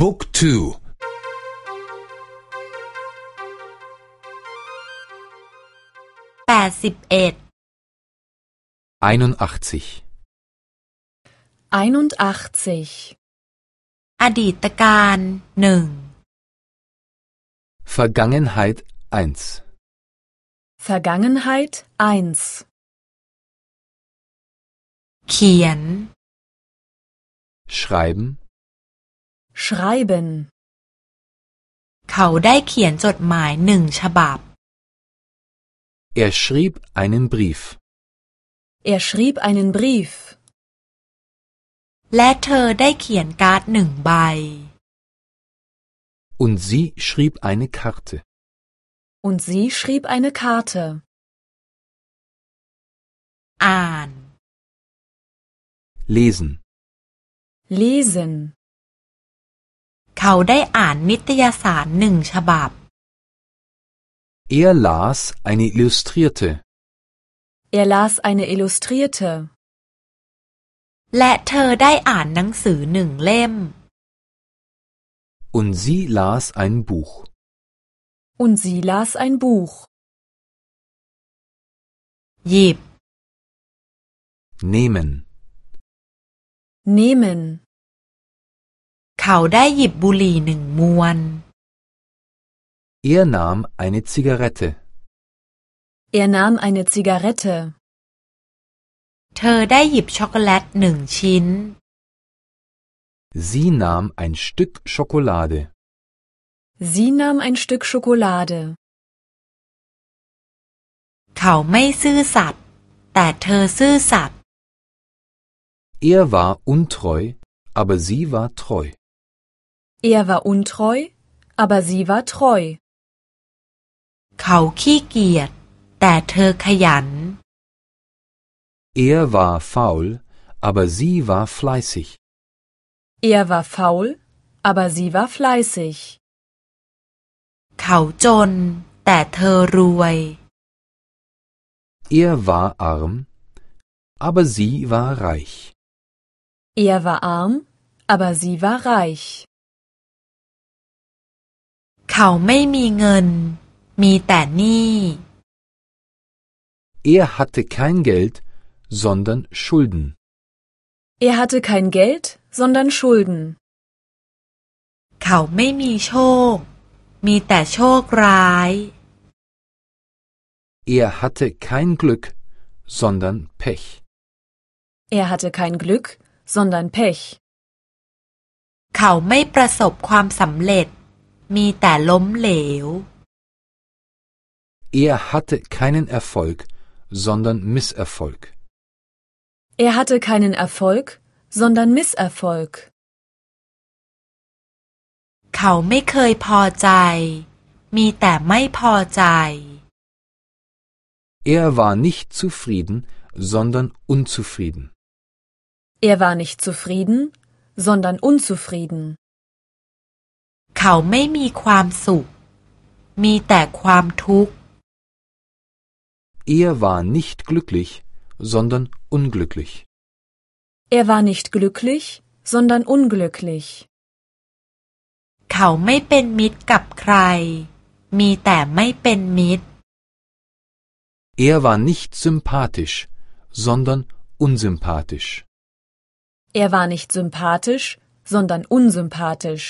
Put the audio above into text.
บุ๊กทู แปดสิบเอ็ด 81 81. อดีตการหนึ่ง Vergangenheit 1 Vergangenheit 1. เขียน Schreiben Schreiben. เขาได้เขียนจดหมายหนึ่งฉบับ Er schrieb einen Brief Er schrieb einen Brief. และเธอได้เขียนการ์ดหนึ่งใบ und sie schrieb eine Karte. Und sie schrieb eine Karte. อ่าน Lesen Lesen. เขาได้อ่านนิตยสารหนึ่งฉบับ Er las eine Illustrierte Er las eine Illustrierte. และเธอได้อ่านหนังสือหนึ่งเล่ม und sie las ein Buch. Und sie las ein Buch. หยิบ Nehmen Nehmen. เขาได้หยิบบุหรี่หนึ่งมวน Er nahm eine Zigarette. Er nahm eine Zigarette. เธอได้หยิบช็อกโกแลตหนึ่งชิ้น Sie nahm ein Stück Schokolade. Sie nahm ein Stück Schokolade. เขาไม่ซื่อสัตย์แต่เธอซื่อสัตย์ Er war untreu, aber sie war treu. Er war untreu, aber sie war treu. เขาขี้เกียจแต่เธอขยัน Er war faul, aber sie war fleißig. Er war faul, aber sie war fleißig. เขาจน แต่เธอรวย Er war arm, aber sie war reich. Er war arm, aber sie war reich. เขาไม่มีเงิน มีแต่หนี้ Er hatte kein Geld, sondern Schulden. Er hatte kein Geld, sondern Schulden. เขาไม่มีโชค มีแต่โชคร้าย Er hatte kein Glück, sondern Pech. Er hatte kein Glück, sondern Pech. เขาไม่ประสบความสำเร็จ มีแต่ล้มเหลว Er hatte keinen Erfolg, sondern Misserfolg. Er hatte keinen Erfolg, sondern Misserfolg. เขาไม่เคยพอใจ มีแต่ไม่พอใจ Er war nicht zufrieden, sondern unzufrieden. Er war nicht zufrieden, sondern unzufrieden. เขาไม่มีความสุข มีแต่ความทุกข์ Er war nicht glücklich, sondern unglücklich. Er war nicht glücklich, sondern unglücklich. เขาไม่เป็นมิตรกับใคร มีแต่ไม่เป็นมิตร Er war nicht sympathisch, sondern unsympathisch. Er war nicht sympathisch, sondern unsympathisch.